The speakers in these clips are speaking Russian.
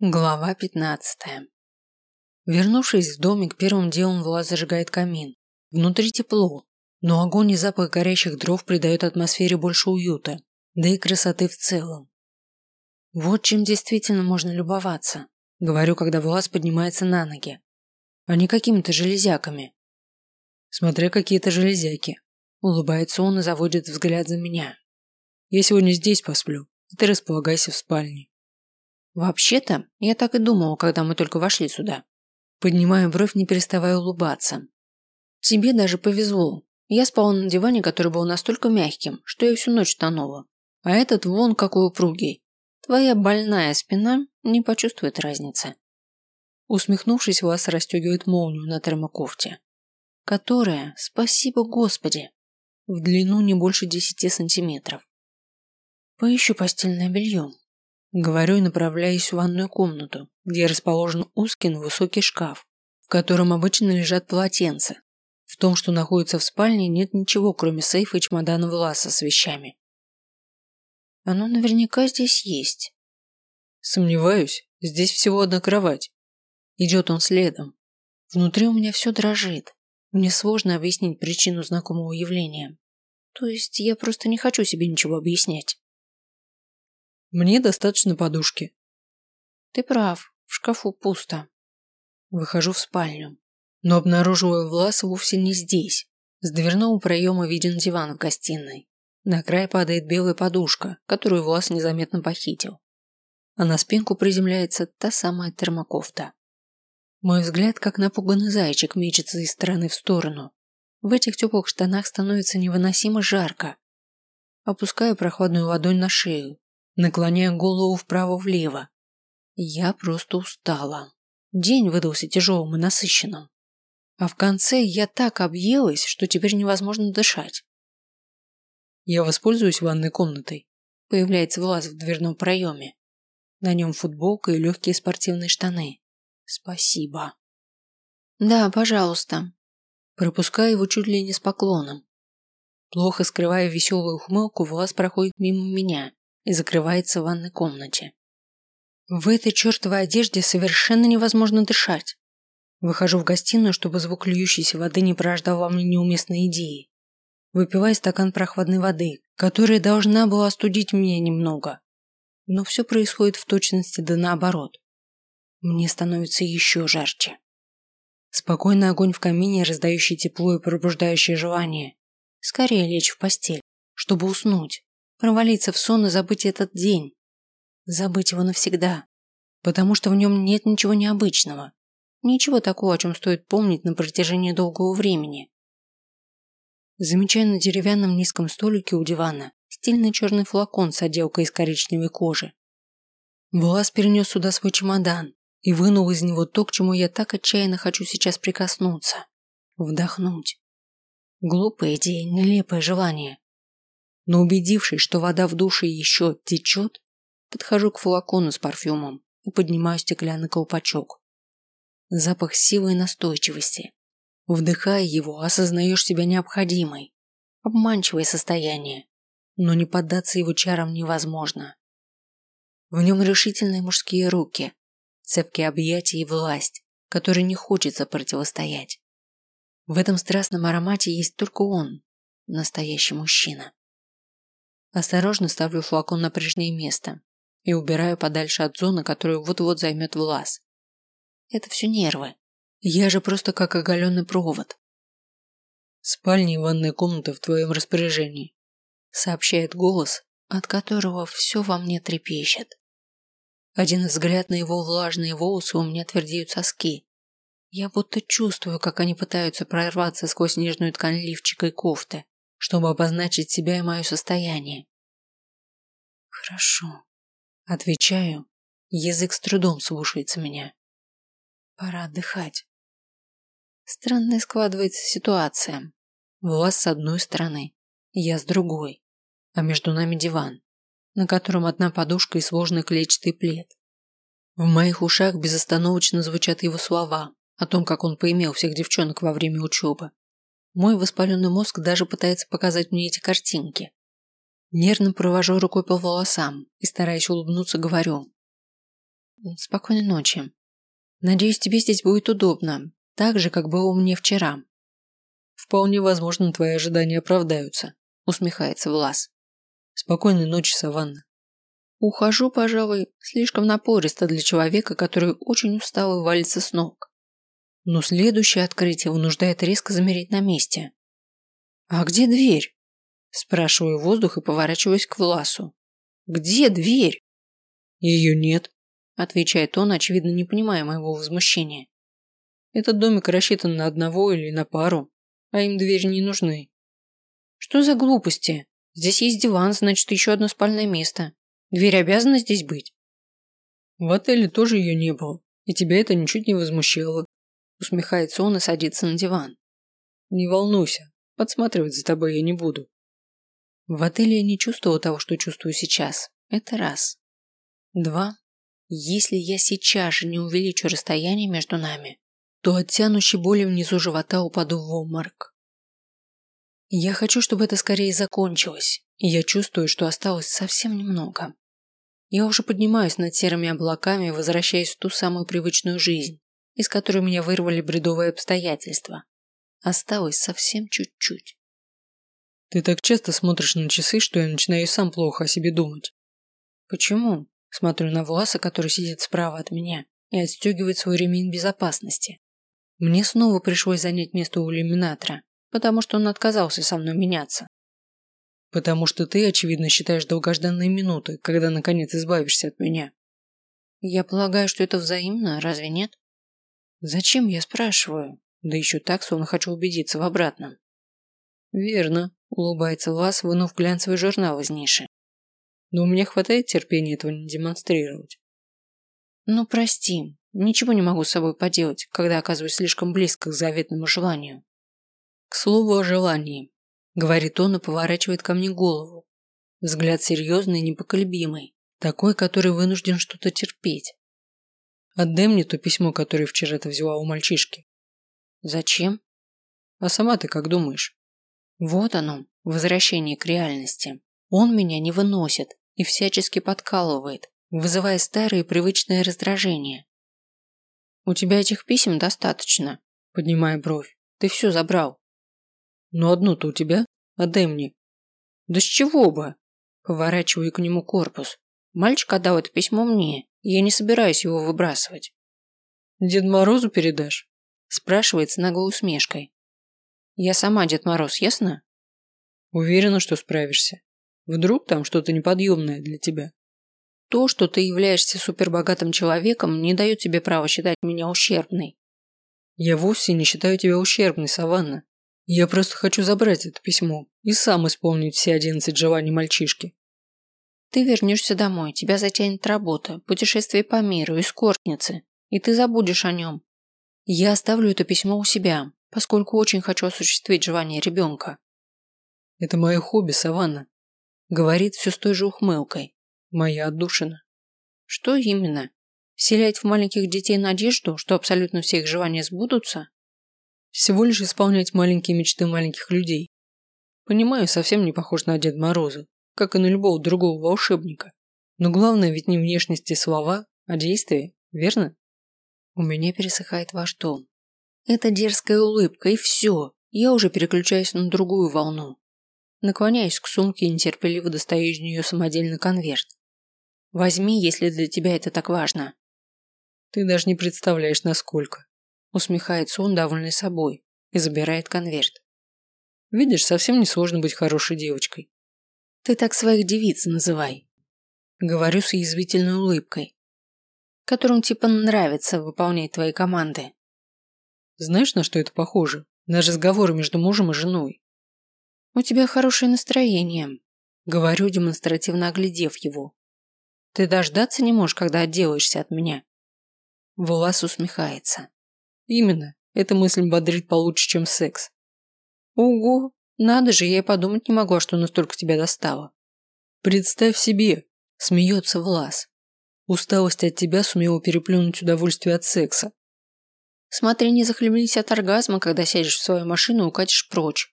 Глава пятнадцатая. Вернувшись в домик, первым делом Влад зажигает камин. Внутри тепло, но огонь и запах горящих дров придают атмосфере больше уюта, да и красоты в целом. Вот чем действительно можно любоваться, говорю, когда Влад поднимается на ноги, а не какими-то железяками. Смотря какие-то железяки. Улыбается он и заводит взгляд за меня. Я сегодня здесь посплю, и ты располагайся в спальне. Вообще-то, я так и думала, когда мы только вошли сюда. Поднимаю бровь, не переставая улыбаться. Тебе даже повезло. Я спала на диване, который был настолько мягким, что я всю ночь тонула. А этот вон какой упругий. Твоя больная спина не почувствует разницы. Усмехнувшись, Вас расстегивает молнию на термокофте, которая, спасибо Господи, в длину не больше десяти сантиметров. Поищу постельное белье, Говорю и направляюсь в ванную комнату, где расположен узкий, но высокий шкаф, в котором обычно лежат полотенца. В том, что находится в спальне, нет ничего, кроме сейфа и чемодана Власа с вещами. Оно наверняка здесь есть. Сомневаюсь, здесь всего одна кровать. Идет он следом. Внутри у меня все дрожит. Мне сложно объяснить причину знакомого явления. То есть я просто не хочу себе ничего объяснять. Мне достаточно подушки. Ты прав, в шкафу пусто. Выхожу в спальню, но обнаруживаю Власа вовсе не здесь. С дверного проема виден диван в гостиной. На край падает белая подушка, которую Влас незаметно похитил. А на спинку приземляется та самая термокофта. Мой взгляд, как напуганный зайчик, мечется из стороны в сторону. В этих теплых штанах становится невыносимо жарко. Опускаю прохладную ладонь на шею наклоняя голову вправо-влево. Я просто устала. День выдался тяжелым и насыщенным. А в конце я так объелась, что теперь невозможно дышать. Я воспользуюсь ванной комнатой. Появляется Влас в дверном проеме. На нем футболка и легкие спортивные штаны. Спасибо. Да, пожалуйста. Пропускаю его чуть ли не с поклоном. Плохо скрывая веселую ухмылку, Влас проходит мимо меня и закрывается в ванной комнате. В этой чертовой одежде совершенно невозможно дышать. Выхожу в гостиную, чтобы звук льющейся воды не порождал во мне неуместной идеи. Выпиваю стакан прохладной воды, которая должна была остудить меня немного. Но все происходит в точности да наоборот. Мне становится еще жарче. Спокойный огонь в камине, раздающий тепло и пробуждающее желание. Скорее лечь в постель, чтобы уснуть. Провалиться в сон и забыть этот день. Забыть его навсегда. Потому что в нем нет ничего необычного. Ничего такого, о чем стоит помнить на протяжении долгого времени. Замечаю на деревянном низком столике у дивана стильный черный флакон с отделкой из коричневой кожи. Влас перенес сюда свой чемодан и вынул из него то, к чему я так отчаянно хочу сейчас прикоснуться. Вдохнуть. Глупая идея, нелепое желание но убедившись, что вода в душе еще течет, подхожу к флакону с парфюмом и поднимаю стеклянный колпачок. Запах силы и настойчивости. Вдыхая его, осознаешь себя необходимой. Обманчивое состояние, но не поддаться его чарам невозможно. В нем решительные мужские руки, цепкие объятия и власть, которой не хочется противостоять. В этом страстном аромате есть только он, настоящий мужчина. Осторожно ставлю флакон на прежнее место и убираю подальше от зоны, которую вот-вот займет Влас. Это все нервы. Я же просто как оголенный провод. Спальня и ванная комната в твоем распоряжении, сообщает голос, от которого все во мне трепещет. Один взгляд на его влажные волосы у меня твердеют соски. Я будто чувствую, как они пытаются прорваться сквозь нежную ткань лифчика и кофты чтобы обозначить себя и мое состояние. Хорошо. Отвечаю. Язык с трудом слушается меня. Пора отдыхать. Странная складывается ситуация. Влас с одной стороны, я с другой, а между нами диван, на котором одна подушка и сложный клетчатый плед. В моих ушах безостановочно звучат его слова о том, как он поимел всех девчонок во время учебы, мой воспаленный мозг даже пытается показать мне эти картинки. Нервно провожу рукой по волосам и, стараясь улыбнуться, говорю. Спокойной ночи. Надеюсь, тебе здесь будет удобно, так же, как было мне вчера. Вполне возможно, твои ожидания оправдаются, усмехается Влас. Спокойной ночи, Саванна. Ухожу, пожалуй, слишком напористо для человека, который очень устал и валится с ног. Но следующее открытие вынуждает резко замереть на месте. «А где дверь?» Спрашиваю воздух и поворачиваюсь к Власу. «Где дверь?» «Ее нет», отвечает он, очевидно не понимая моего возмущения. «Этот домик рассчитан на одного или на пару, а им двери не нужны». «Что за глупости? Здесь есть диван, значит, еще одно спальное место. Дверь обязана здесь быть?» «В отеле тоже ее не было, и тебя это ничуть не возмущало», усмехается он и садится на диван. «Не волнуйся, подсматривать за тобой я не буду». В отеле я не чувствовала того, что чувствую сейчас. Это раз. Два. Если я сейчас же не увеличу расстояние между нами, то от тянущей боли внизу живота упаду в обморок. Я хочу, чтобы это скорее закончилось, и я чувствую, что осталось совсем немного. Я уже поднимаюсь над серыми облаками, возвращаясь в ту самую привычную жизнь, из которой меня вырвали бредовые обстоятельства. Осталось совсем чуть-чуть. Ты так часто смотришь на часы, что я начинаю сам плохо о себе думать. Почему? Смотрю на Власа, который сидит справа от меня и отстегивает свой ремень безопасности. Мне снова пришлось занять место у иллюминатора, потому что он отказался со мной меняться. Потому что ты, очевидно, считаешь долгожданные минуты, когда наконец избавишься от меня. Я полагаю, что это взаимно, разве нет? Зачем я спрашиваю? Да еще так, словно хочу убедиться в обратном. Верно, Улыбается Вас, вынув глянцевый журнал из ниши. Но у меня хватает терпения этого не демонстрировать. Ну, прости, ничего не могу с собой поделать, когда оказываюсь слишком близко к заветному желанию. К слову о желании, говорит он и поворачивает ко мне голову. Взгляд серьезный и непоколебимый, такой, который вынужден что-то терпеть. Отдай мне то письмо, которое вчера ты взяла у мальчишки. Зачем? А сама ты как думаешь? Вот оно, возвращение к реальности. Он меня не выносит и всячески подкалывает, вызывая старые привычные раздражения. «У тебя этих писем достаточно», – поднимая бровь. «Ты все забрал». «Ну одну-то у тебя? Отдай мне». «Да с чего бы?» Поворачиваю к нему корпус. Мальчик отдал это письмо мне, я не собираюсь его выбрасывать. «Дед Морозу передашь?» Спрашивает с наглой усмешкой. Я сама Дед Мороз, ясно? Уверена, что справишься. Вдруг там что-то неподъемное для тебя. То, что ты являешься супербогатым человеком, не дает тебе права считать меня ущербной. Я вовсе не считаю тебя ущербной, Саванна. Я просто хочу забрать это письмо и сам исполнить все одиннадцать желаний мальчишки. Ты вернешься домой, тебя затянет работа, путешествие по миру, эскортницы, и ты забудешь о нем. Я оставлю это письмо у себя, поскольку очень хочу осуществить желание ребенка. Это мое хобби, Саванна. Говорит все с той же ухмылкой. Моя отдушина. Что именно? Вселять в маленьких детей надежду, что абсолютно все их желания сбудутся? Всего лишь исполнять маленькие мечты маленьких людей. Понимаю, совсем не похож на Дед Мороза, как и на любого другого волшебника. Но главное ведь не внешность и слова, а действия, верно? У меня пересыхает ваш тон. Это дерзкая улыбка, и все. Я уже переключаюсь на другую волну. Наклоняюсь к сумке и нетерпеливо достаю из нее самодельный конверт. Возьми, если для тебя это так важно. Ты даже не представляешь, насколько. Усмехается он, довольный собой, и забирает конверт. Видишь, совсем не сложно быть хорошей девочкой. Ты так своих девиц называй. Говорю с язвительной улыбкой, которым типа нравится выполнять твои команды. Знаешь, на что это похоже? На разговор между мужем и женой. У тебя хорошее настроение. Говорю, демонстративно оглядев его. Ты дождаться не можешь, когда отделаешься от меня. Влас усмехается. Именно. Эта мысль бодрит получше, чем секс. Ого, надо же, я и подумать не могла, что настолько тебя достало. Представь себе, смеется Влас. Усталость от тебя сумела переплюнуть удовольствие от секса. Смотри, не захлебнись от оргазма, когда сядешь в свою машину и укатишь прочь.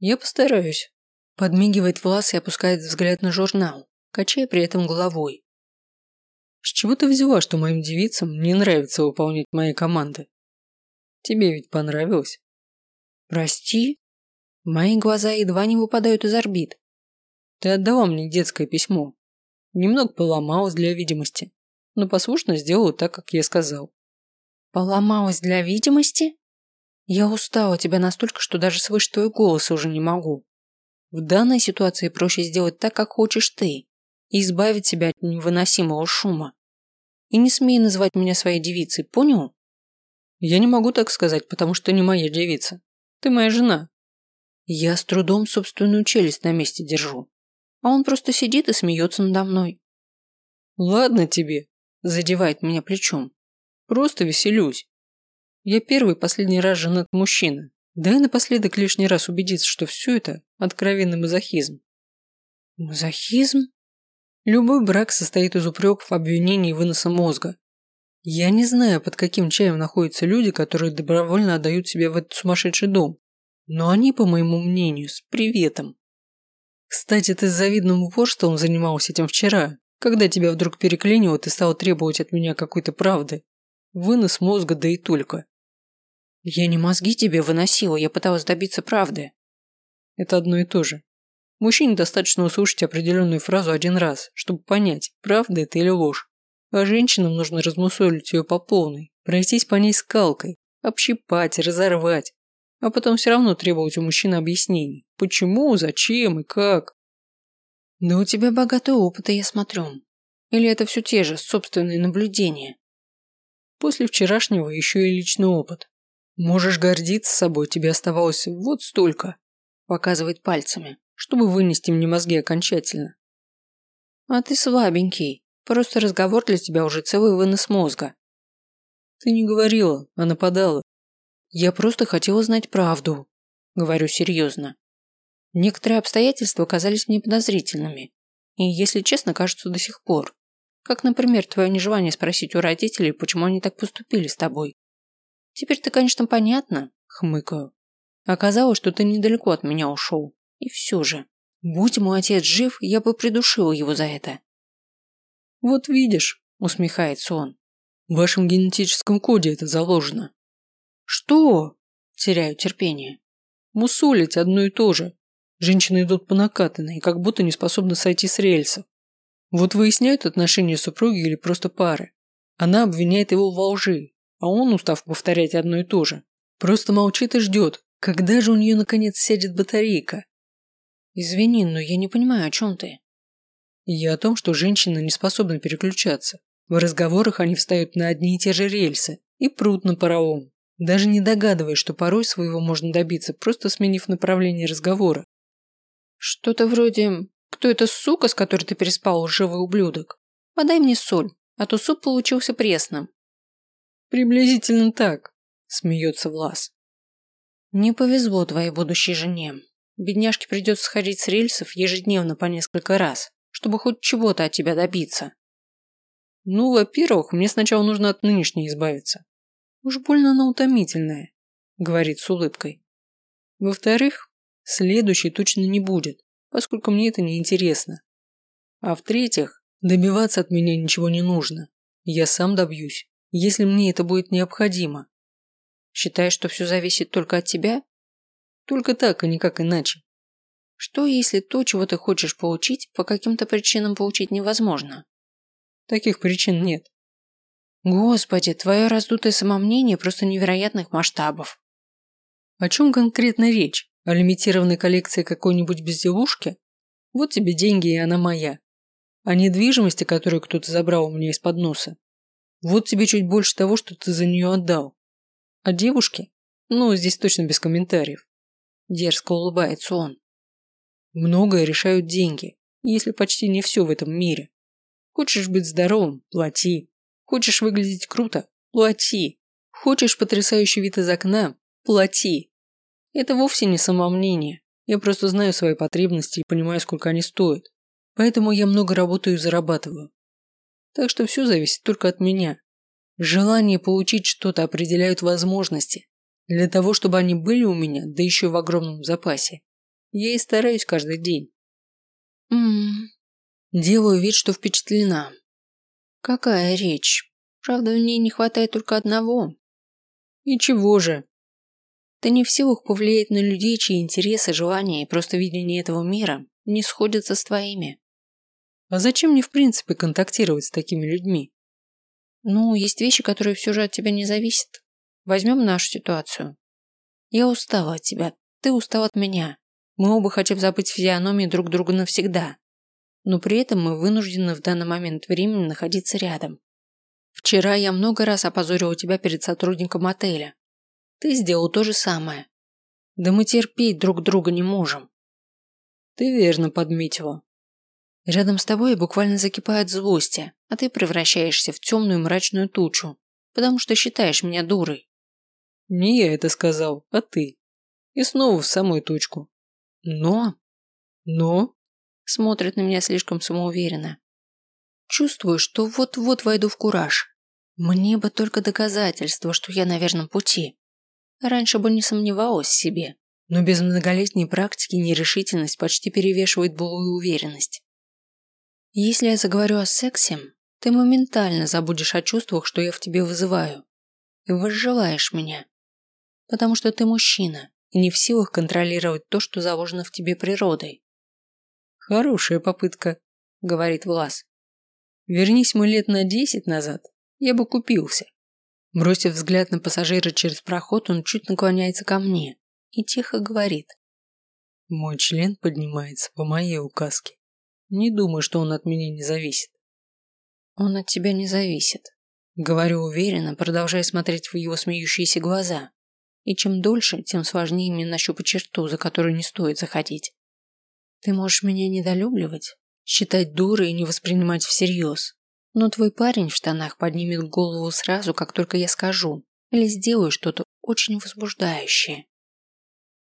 Я постараюсь. Подмигивает Влас и опускает взгляд на журнал, качая при этом головой. С чего ты взяла, что моим девицам не нравится выполнять мои команды? Тебе ведь понравилось. Прости? Мои глаза едва не выпадают из орбит. Ты отдала мне детское письмо. Немного поломалось для видимости, но послушно сделала так, как я сказал. Поломалась для видимости? Я устала тебя настолько, что даже слышать твой голос уже не могу. В данной ситуации проще сделать так, как хочешь ты, и избавить себя от невыносимого шума. И не смей называть меня своей девицей, понял? Я не могу так сказать, потому что не моя девица. Ты моя жена. Я с трудом собственную челюсть на месте держу. А он просто сидит и смеется надо мной. Ладно тебе, задевает меня плечом. Просто веселюсь. Я первый и последний раз женат мужчина. Да и напоследок лишний раз убедиться, что все это откровенный мазохизм. Мазохизм? Любой брак состоит из упреков, обвинений и выноса мозга. Я не знаю, под каким чаем находятся люди, которые добровольно отдают себя в этот сумасшедший дом. Но они, по моему мнению, с приветом. Кстати, ты с завидным упорством занимался этим вчера, когда тебя вдруг переклинило, ты стал требовать от меня какой-то правды. Вынос мозга, да и только. Я не мозги тебе выносила, я пыталась добиться правды. Это одно и то же. Мужчине достаточно услышать определенную фразу один раз, чтобы понять, правда это или ложь. А женщинам нужно размусолить ее по полной, пройтись по ней скалкой, общипать, разорвать, а потом все равно требовать у мужчины объяснений. Почему, зачем и как. Да у тебя богатый опыт, я смотрю. Или это все те же собственные наблюдения? После вчерашнего еще и личный опыт. Можешь гордиться собой, тебе оставалось вот столько. Показывает пальцами, чтобы вынести мне мозги окончательно. А ты слабенький. Просто разговор для тебя уже целый вынос мозга. Ты не говорила, а нападала. Я просто хотела знать правду. Говорю серьезно. Некоторые обстоятельства казались мне подозрительными. И, если честно, кажутся до сих пор. Как, например, твое нежелание спросить у родителей, почему они так поступили с тобой. Теперь-то, конечно, понятно, хмыкаю. Оказалось, что ты недалеко от меня ушел. И все же, будь мой отец жив, я бы придушил его за это. Вот видишь, усмехается он. В вашем генетическом коде это заложено. Что? Теряю терпение. Мусолить одно и то же. Женщины идут по накатанной, как будто не способны сойти с рельсов. Вот выясняют отношения супруги или просто пары. Она обвиняет его во лжи, а он, устав повторять одно и то же, просто молчит и ждет, когда же у нее наконец сядет батарейка. Извини, но я не понимаю, о чем ты. Я о том, что женщины не способны переключаться. В разговорах они встают на одни и те же рельсы и прут на паровом, даже не догадываясь, что порой своего можно добиться, просто сменив направление разговора. Что-то вроде «Кто эта сука, с которой ты переспал, лживый ублюдок? Подай мне соль, а то суп получился пресным». Приблизительно так, смеется Влас. Не повезло твоей будущей жене. Бедняжке придется сходить с рельсов ежедневно по несколько раз, чтобы хоть чего-то от тебя добиться. Ну, во-первых, мне сначала нужно от нынешней избавиться. Уж больно она утомительная, говорит с улыбкой. Во-вторых, следующей точно не будет, поскольку мне это не интересно. А в-третьих, добиваться от меня ничего не нужно. Я сам добьюсь если мне это будет необходимо. Считаешь, что все зависит только от тебя? Только так, а никак иначе. Что, если то, чего ты хочешь получить, по каким-то причинам получить невозможно? Таких причин нет. Господи, твое раздутое самомнение просто невероятных масштабов. О чем конкретно речь? О лимитированной коллекции какой-нибудь безделушки? Вот тебе деньги, и она моя. О недвижимости, которую кто-то забрал у меня из-под носа. Вот тебе чуть больше того, что ты за нее отдал. А девушке? Ну, здесь точно без комментариев. Дерзко улыбается он. Многое решают деньги, если почти не все в этом мире. Хочешь быть здоровым – плати. Хочешь выглядеть круто – плати. Хочешь потрясающий вид из окна – плати. Это вовсе не самомнение. Я просто знаю свои потребности и понимаю, сколько они стоят. Поэтому я много работаю и зарабатываю. Так что все зависит только от меня. Желание получить что-то определяют возможности. Для того, чтобы они были у меня, да еще в огромном запасе. Я и стараюсь каждый день. Ммм. Делаю вид, что впечатлена. Какая речь? Правда, в ней не хватает только одного. И чего же? Ты не в силах повлиять на людей, чьи интересы, желания и просто видение этого мира не сходятся с твоими. А зачем мне в принципе контактировать с такими людьми? Ну, есть вещи, которые все же от тебя не зависят. Возьмем нашу ситуацию. Я устала от тебя, ты устал от меня. Мы оба хотим забыть физиономии друг друга навсегда. Но при этом мы вынуждены в данный момент времени находиться рядом. Вчера я много раз опозорила тебя перед сотрудником отеля. Ты сделал то же самое. Да мы терпеть друг друга не можем. Ты верно подметила. Рядом с тобой буквально закипает злости, а ты превращаешься в темную мрачную тучу, потому что считаешь меня дурой. Не я это сказал, а ты. И снова в самую точку. Но... Но... Смотрит на меня слишком самоуверенно. Чувствую, что вот-вот войду в кураж. Мне бы только доказательство, что я на верном пути. Раньше бы не сомневалась в себе, но без многолетней практики нерешительность почти перевешивает былую уверенность. Если я заговорю о сексе, ты моментально забудешь о чувствах, что я в тебе вызываю. И возжелаешь меня. Потому что ты мужчина и не в силах контролировать то, что заложено в тебе природой. Хорошая попытка, говорит Влас. Вернись мы лет на десять назад, я бы купился. Бросив взгляд на пассажира через проход, он чуть наклоняется ко мне и тихо говорит. Мой член поднимается по моей указке. Не думаю, что он от меня не зависит. Он от тебя не зависит. Говорю уверенно, продолжая смотреть в его смеющиеся глаза. И чем дольше, тем сложнее мне нащупать черту, за которую не стоит заходить. Ты можешь меня недолюбливать, считать дурой и не воспринимать всерьез. Но твой парень в штанах поднимет голову сразу, как только я скажу, или сделаю что-то очень возбуждающее.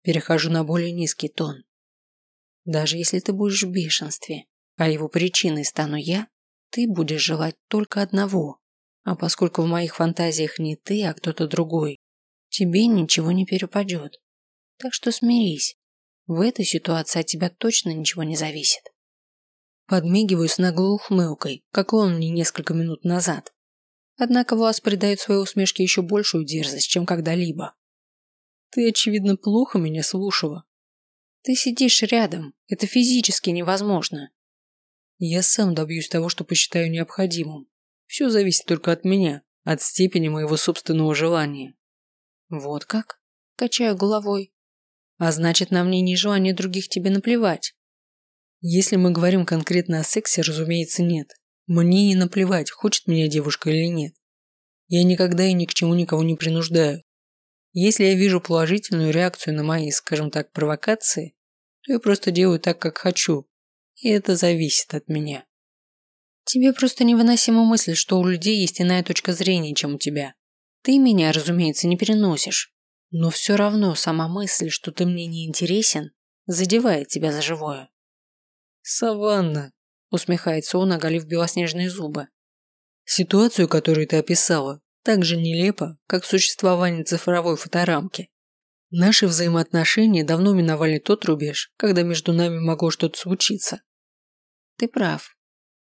Перехожу на более низкий тон. Даже если ты будешь в бешенстве, а его причиной стану я, ты будешь желать только одного. А поскольку в моих фантазиях не ты, а кто-то другой, тебе ничего не перепадет. Так что смирись. В этой ситуации от тебя точно ничего не зависит. Подмигиваю с наглой ухмылкой, как он мне несколько минут назад. Однако Влас придает своей усмешке еще большую дерзость, чем когда-либо. Ты, очевидно, плохо меня слушала. Ты сидишь рядом. Это физически невозможно. Я сам добьюсь того, что посчитаю необходимым. Все зависит только от меня, от степени моего собственного желания. Вот как? Качаю головой. А значит, на мнение и желание других тебе наплевать. Если мы говорим конкретно о сексе, разумеется, нет. Мне не наплевать, хочет меня девушка или нет. Я никогда и ни к чему никого не принуждаю. Если я вижу положительную реакцию на мои, скажем так, провокации, то я просто делаю так, как хочу. И это зависит от меня. Тебе просто невыносима мысль, что у людей есть иная точка зрения, чем у тебя. Ты меня, разумеется, не переносишь. Но все равно сама мысль, что ты мне не интересен, задевает тебя за живое. «Саванна», – усмехается он, оголив белоснежные зубы. «Ситуацию, которую ты описала, так же нелепо, как существование цифровой фоторамки. Наши взаимоотношения давно миновали тот рубеж, когда между нами могло что-то случиться. Ты прав.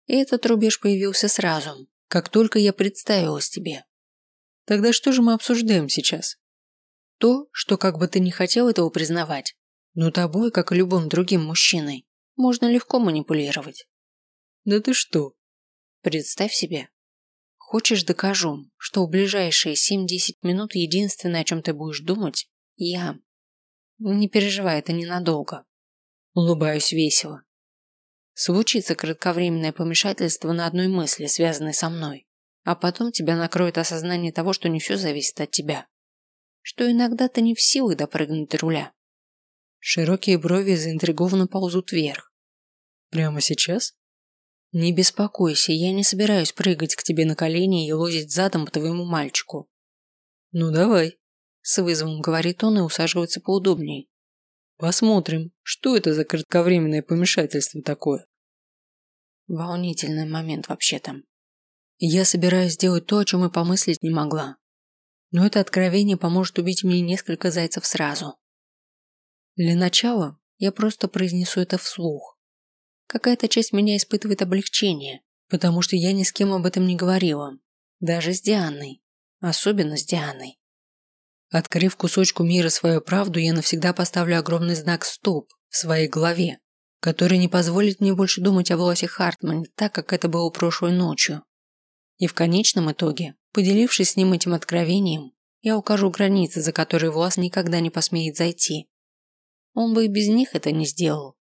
И этот рубеж появился сразу, как только я представилась тебе. Тогда что же мы обсуждаем сейчас? То, что как бы ты не хотел этого признавать, но тобой, как и любым другим мужчиной, можно легко манипулировать. Да ты что? Представь себе. Хочешь докажу, что в ближайшие 7-10 минут единственное, о чем ты будешь думать, я. Не переживай, это ненадолго. Улыбаюсь весело. Случится кратковременное помешательство на одной мысли, связанной со мной, а потом тебя накроет осознание того, что не все зависит от тебя. Что иногда ты не в силах допрыгнуть до руля. Широкие брови заинтригованно ползут вверх. Прямо сейчас? Не беспокойся, я не собираюсь прыгать к тебе на колени и лозить задом по твоему мальчику. Ну давай. С вызовом говорит он и усаживается поудобней. Посмотрим, что это за кратковременное помешательство такое. Волнительный момент вообще-то. Я собираюсь сделать то, о чем и помыслить не могла. Но это откровение поможет убить мне несколько зайцев сразу. Для начала я просто произнесу это вслух. Какая-то часть меня испытывает облегчение, Потому что я ни с кем об этом не говорила. Даже с Дианой. Особенно с Дианой. Открыв кусочку мира свою правду, я навсегда поставлю огромный знак «Стоп» в своей голове, который не позволит мне больше думать о Власе Хартмане так, как это было прошлой ночью. И в конечном итоге, поделившись с ним этим откровением, я укажу границы, за которые Влас никогда не посмеет зайти. Он бы и без них это не сделал.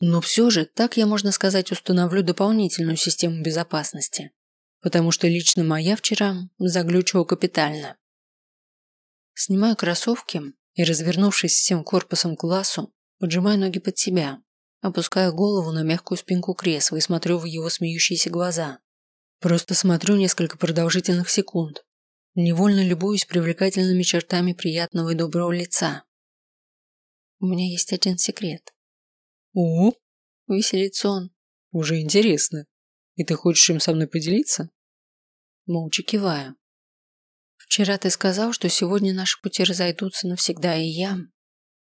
Но все же, так я, можно сказать, установлю дополнительную систему безопасности. Потому что лично моя вчера заглючила капитально. Снимаю кроссовки и, развернувшись всем корпусом к классу, поджимаю ноги под себя, опускаю голову на мягкую спинку кресла и смотрю в его смеющиеся глаза. Просто смотрю несколько продолжительных секунд, невольно любуюсь привлекательными чертами приятного и доброго лица. У меня есть один секрет. О, веселится он. Уже интересно. И ты хочешь им со мной поделиться? Молча киваю. Вчера ты сказал, что сегодня наши пути разойдутся навсегда, и я...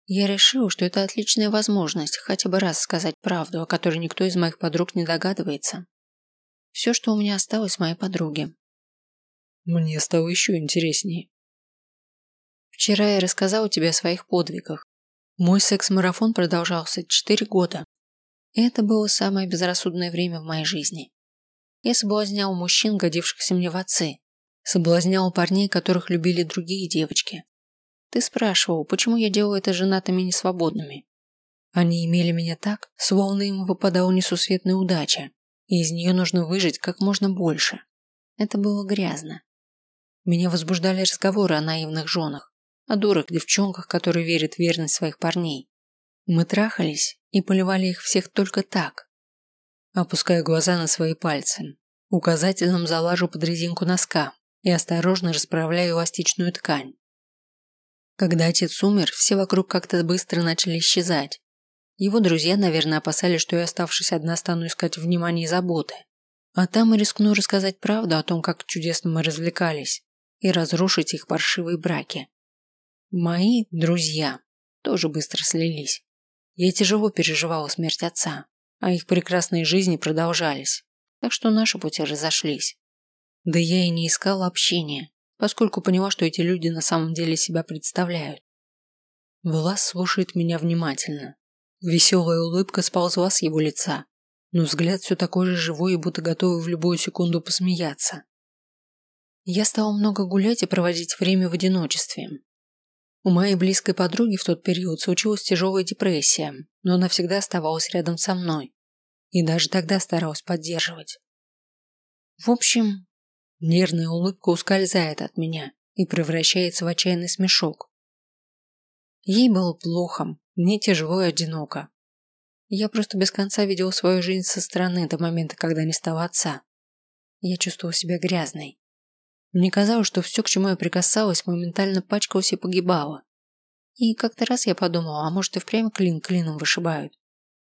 Я решил, что это отличная возможность хотя бы раз сказать правду, о которой никто из моих подруг не догадывается. Все, что у меня осталось, моей подруге. Мне стало еще интереснее. Вчера я рассказал тебе о своих подвигах. Мой секс-марафон продолжался четыре года. И это было самое безрассудное время в моей жизни. Я соблазнял мужчин, годившихся мне в отцы. Соблазнял парней, которых любили другие девочки. Ты спрашивал, почему я делал это женатыми несвободными. Они имели меня так, словно им выпадала несусветная удача, и из нее нужно выжить как можно больше. Это было грязно. Меня возбуждали разговоры о наивных женах, о дурах девчонках, которые верят в верность своих парней. Мы трахались и поливали их всех только так. Опускаю глаза на свои пальцы, указательным залажу под резинку носка и осторожно расправляю эластичную ткань. Когда отец умер, все вокруг как-то быстро начали исчезать. Его друзья, наверное, опасались, что я, оставшись одна, стану искать внимания и заботы. А там и рискну рассказать правду о том, как чудесно мы развлекались и разрушить их паршивые браки. Мои друзья тоже быстро слились. Я тяжело переживала смерть отца, а их прекрасные жизни продолжались, так что наши пути разошлись. Да я и не искала общения, поскольку поняла, что эти люди на самом деле себя представляют. Влас слушает меня внимательно. Веселая улыбка сползла с его лица, но взгляд все такой же живой и будто готовый в любую секунду посмеяться. Я стала много гулять и проводить время в одиночестве. У моей близкой подруги в тот период случилась тяжелая депрессия, но она всегда оставалась рядом со мной. И даже тогда старалась поддерживать. В общем, нервная улыбка ускользает от меня и превращается в отчаянный смешок. Ей было плохо, мне тяжело и одиноко. Я просто без конца видел свою жизнь со стороны до момента, когда не стало отца. Я чувствовал себя грязной. Мне казалось, что все, к чему я прикасалась, моментально пачкалось и погибало. И как-то раз я подумала, а может и впрямь клин клином вышибают.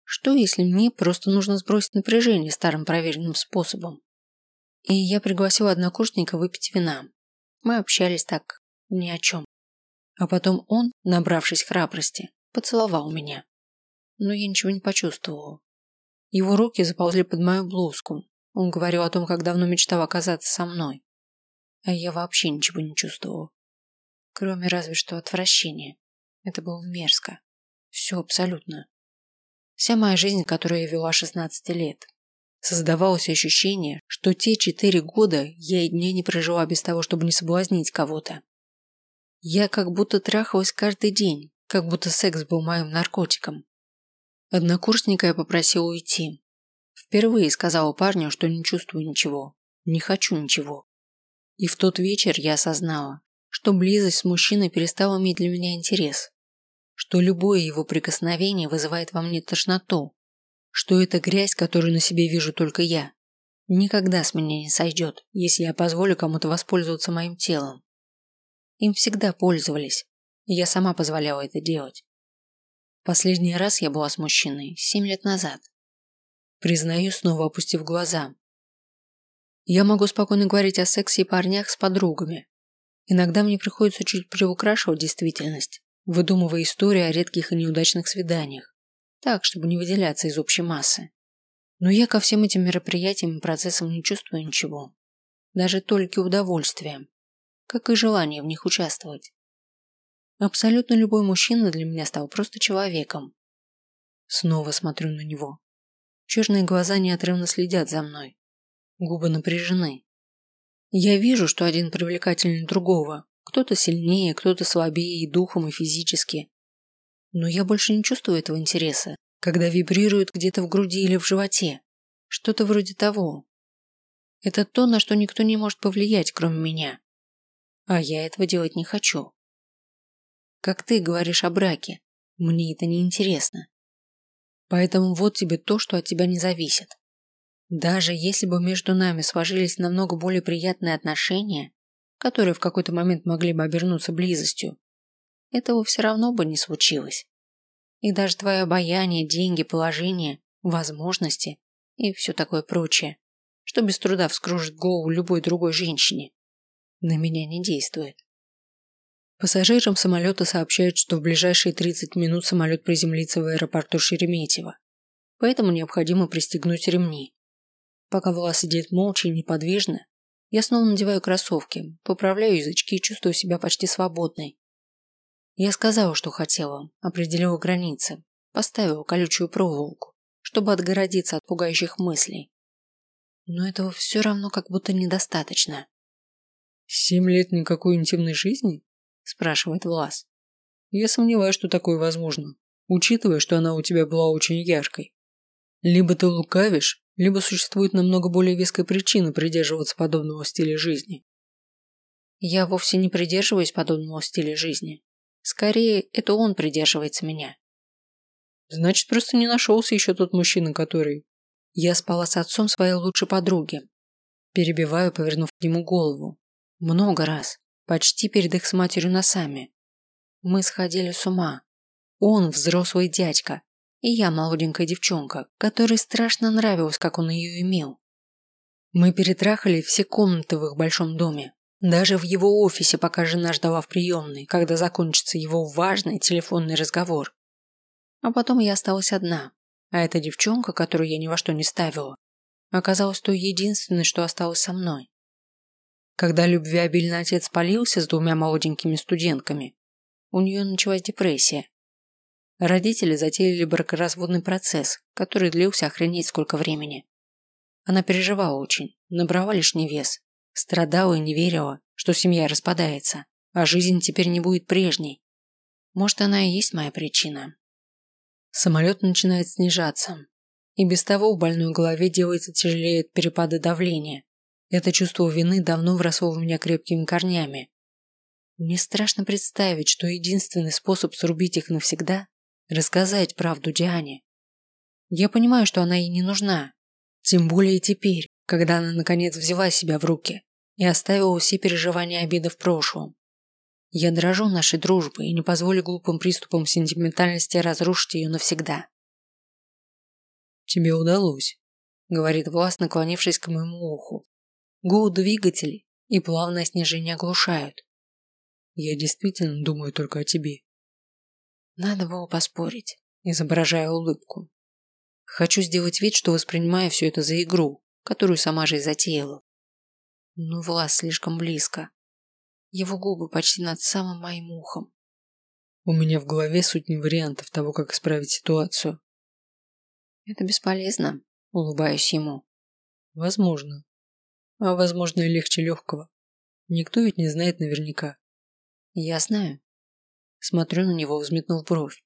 Что, если мне просто нужно сбросить напряжение старым проверенным способом? И я пригласила однокурсника выпить вина. Мы общались так, ни о чем. А потом он, набравшись храбрости, поцеловал меня. Но я ничего не почувствовала. Его руки заползли под мою блузку. Он говорил о том, как давно мечтал оказаться со мной а я вообще ничего не чувствовала. Кроме разве что отвращения. Это было мерзко. Все абсолютно. Вся моя жизнь, которую я вела 16 лет. Создавалось ощущение, что те четыре года я и дня не прожила без того, чтобы не соблазнить кого-то. Я как будто трахалась каждый день, как будто секс был моим наркотиком. Однокурсника я попросила уйти. Впервые сказала парню, что не чувствую ничего, не хочу ничего. И в тот вечер я осознала, что близость с мужчиной перестала иметь для меня интерес, что любое его прикосновение вызывает во мне тошноту, что эта грязь, которую на себе вижу только я, никогда с меня не сойдет, если я позволю кому-то воспользоваться моим телом. Им всегда пользовались, я сама позволяла это делать. Последний раз я была с мужчиной семь лет назад. Признаю, снова опустив глаза, я могу спокойно говорить о сексе и парнях с подругами. Иногда мне приходится чуть приукрашивать действительность, выдумывая истории о редких и неудачных свиданиях, так, чтобы не выделяться из общей массы. Но я ко всем этим мероприятиям и процессам не чувствую ничего. Даже только удовольствия. Как и желание в них участвовать. Абсолютно любой мужчина для меня стал просто человеком. Снова смотрю на него. Черные глаза неотрывно следят за мной. Губы напряжены. Я вижу, что один привлекательнее другого. Кто-то сильнее, кто-то слабее и духом, и физически. Но я больше не чувствую этого интереса, когда вибрирует где-то в груди или в животе. Что-то вроде того. Это то, на что никто не может повлиять, кроме меня. А я этого делать не хочу. Как ты говоришь о браке, мне это не интересно. Поэтому вот тебе то, что от тебя не зависит. Даже если бы между нами сложились намного более приятные отношения, которые в какой-то момент могли бы обернуться близостью, этого все равно бы не случилось. И даже твое обаяние, деньги, положение, возможности и все такое прочее, что без труда вскружит голову любой другой женщине, на меня не действует. Пассажирам самолета сообщают, что в ближайшие 30 минут самолет приземлится в аэропорту Шереметьево, поэтому необходимо пристегнуть ремни. Пока Влас сидит молча и неподвижно, я снова надеваю кроссовки, поправляю язычки и чувствую себя почти свободной. Я сказала, что хотела, определила границы, поставила колючую проволоку, чтобы отгородиться от пугающих мыслей. Но этого все равно как будто недостаточно. «Семь лет никакой интимной жизни?» – спрашивает Влас. «Я сомневаюсь, что такое возможно, учитывая, что она у тебя была очень яркой. Либо ты лукавишь, либо существует намного более веская причина придерживаться подобного стиля жизни. Я вовсе не придерживаюсь подобного стиля жизни. Скорее, это он придерживается меня. Значит, просто не нашелся еще тот мужчина, который... Я спала с отцом своей лучшей подруги. Перебиваю, повернув к нему голову. Много раз. Почти перед их с матерью носами. Мы сходили с ума. Он взрослый дядька, и я молоденькая девчонка, которой страшно нравилось, как он ее имел. Мы перетрахали все комнаты в их большом доме, даже в его офисе, пока жена ждала в приемной, когда закончится его важный телефонный разговор. А потом я осталась одна, а эта девчонка, которую я ни во что не ставила, оказалась той единственной, что осталась со мной. Когда любвеобильный отец полился с двумя молоденькими студентками, у нее началась депрессия, Родители затеяли бракоразводный процесс, который длился охренеть сколько времени. Она переживала очень, набрала лишний вес, страдала и не верила, что семья распадается, а жизнь теперь не будет прежней. Может, она и есть моя причина. Самолет начинает снижаться, и без того в больной голове делается тяжелее от перепада давления. Это чувство вины давно вросло в меня крепкими корнями. Мне страшно представить, что единственный способ срубить их навсегда рассказать правду Диане. Я понимаю, что она ей не нужна. Тем более теперь, когда она наконец взяла себя в руки и оставила все переживания обиды в прошлом. Я дрожу нашей дружбой и не позволю глупым приступам сентиментальности разрушить ее навсегда. «Тебе удалось», — говорит Влас, наклонившись к моему уху. Гул двигателей и плавное снижение оглушают. «Я действительно думаю только о тебе». Надо было поспорить, изображая улыбку. Хочу сделать вид, что воспринимаю все это за игру, которую сама же и затеяла. Но Влас слишком близко. Его губы почти над самым моим ухом. У меня в голове сотни вариантов того, как исправить ситуацию. Это бесполезно, улыбаюсь ему. Возможно. А возможно и легче легкого. Никто ведь не знает наверняка. Я знаю. Смотрю на него, взметнув бровь.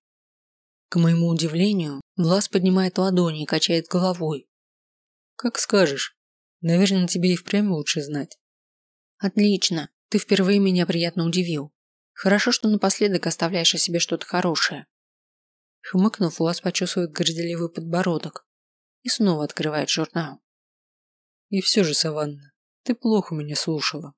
К моему удивлению, Влас поднимает ладони и качает головой. Как скажешь. Наверное, тебе и впрямь лучше знать. Отлично. Ты впервые меня приятно удивил. Хорошо, что напоследок оставляешь о себе что-то хорошее. Хмыкнув, Влас почесывает горделивый подбородок и снова открывает журнал. И все же, Саванна, ты плохо меня слушала.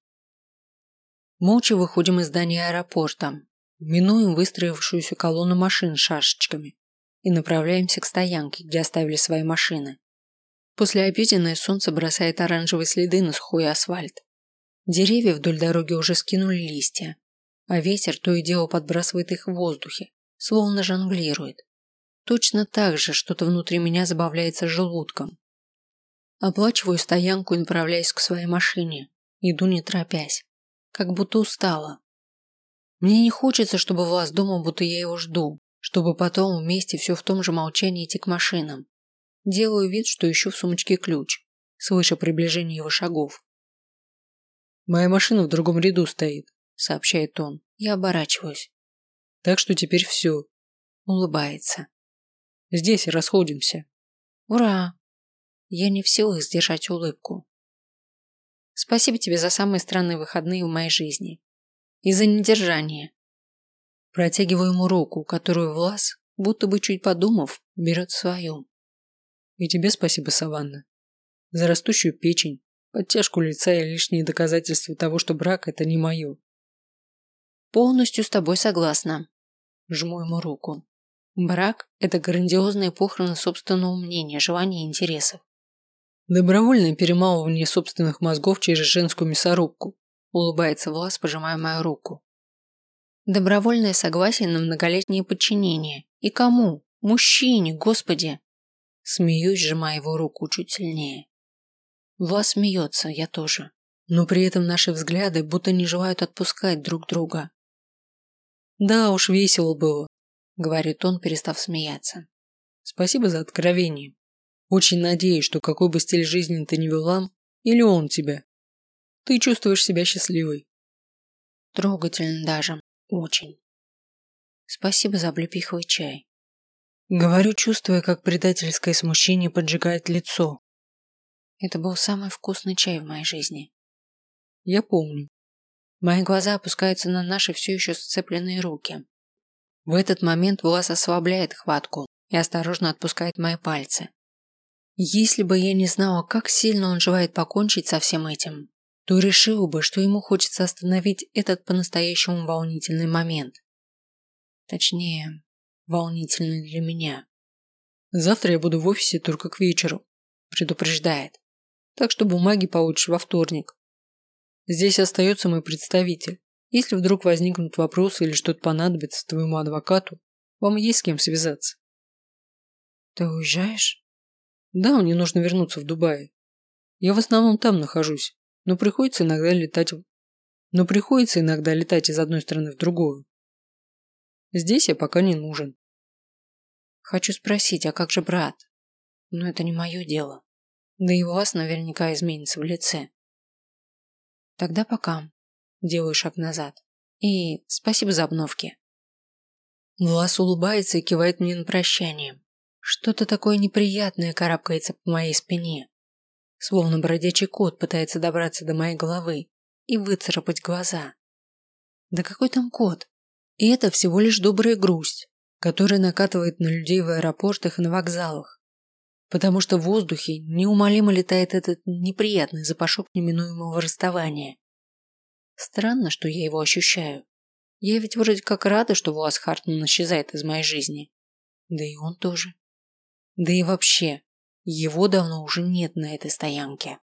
Молча выходим из здания аэропорта, Минуем выстроившуюся колонну машин с шашечками и направляемся к стоянке, где оставили свои машины. После обеденное солнце бросает оранжевые следы на сухой асфальт. Деревья вдоль дороги уже скинули листья, а ветер то и дело подбрасывает их в воздухе, словно жонглирует. Точно так же что-то внутри меня забавляется желудком, Оплачиваю стоянку и направляюсь к своей машине. Иду не торопясь. Как будто устала. Мне не хочется, чтобы Влас дома, будто я его жду. Чтобы потом вместе все в том же молчании идти к машинам. Делаю вид, что ищу в сумочке ключ. Слыша приближение его шагов. «Моя машина в другом ряду стоит», – сообщает он. Я оборачиваюсь. «Так что теперь все». Улыбается. «Здесь расходимся». «Ура!» Я не в силах сдержать улыбку. Спасибо тебе за самые странные выходные в моей жизни. И за недержание. Протягиваю ему руку, которую Влас, будто бы чуть подумав, берет свою. И тебе спасибо, Саванна. За растущую печень, подтяжку лица и лишние доказательства того, что брак – это не мое. Полностью с тобой согласна. Жму ему руку. Брак – это грандиозные похороны собственного мнения, желаний и интересов. Добровольное перемалывание собственных мозгов через женскую мясорубку. Улыбается Влас, пожимая мою руку. Добровольное согласие на многолетнее подчинение. И кому? Мужчине, господи. Смеюсь, сжимая его руку чуть сильнее. Влас смеется, я тоже. Но при этом наши взгляды будто не желают отпускать друг друга. Да уж, весело было, говорит он, перестав смеяться. Спасибо за откровение. Очень надеюсь, что какой бы стиль жизни ты ни вела, или он тебя, ты чувствуешь себя счастливой. Трогательно даже. Очень. Спасибо за облепиховый чай. Говорю, чувствуя, как предательское смущение поджигает лицо. Это был самый вкусный чай в моей жизни. Я помню. Мои глаза опускаются на наши все еще сцепленные руки. В этот момент Влас ослабляет хватку и осторожно отпускает мои пальцы. Если бы я не знала, как сильно он желает покончить со всем этим, то решила бы, что ему хочется остановить этот по-настоящему волнительный момент. Точнее, волнительный для меня. Завтра я буду в офисе только к вечеру, предупреждает. Так что бумаги получишь во вторник. Здесь остается мой представитель. Если вдруг возникнут вопросы или что-то понадобится твоему адвокату, вам есть с кем связаться. Ты уезжаешь? Да, мне нужно вернуться в Дубай. Я в основном там нахожусь, но приходится иногда летать но приходится иногда летать из одной страны в другую. Здесь я пока не нужен. Хочу спросить, а как же брат? Но это не мое дело. Да и у вас наверняка изменится в лице. Тогда пока. Делаю шаг назад. И спасибо за обновки. Влас улыбается и кивает мне на прощание. Что-то такое неприятное карабкается по моей спине. Словно бродячий кот пытается добраться до моей головы и выцарапать глаза. Да какой там кот? И это всего лишь добрая грусть, которая накатывает на людей в аэропортах и на вокзалах. Потому что в воздухе неумолимо летает этот неприятный запашок неминуемого расставания. Странно, что я его ощущаю. Я ведь вроде как рада, что Влас Хартман исчезает из моей жизни. Да и он тоже. Да и вообще, его давно уже нет на этой стоянке.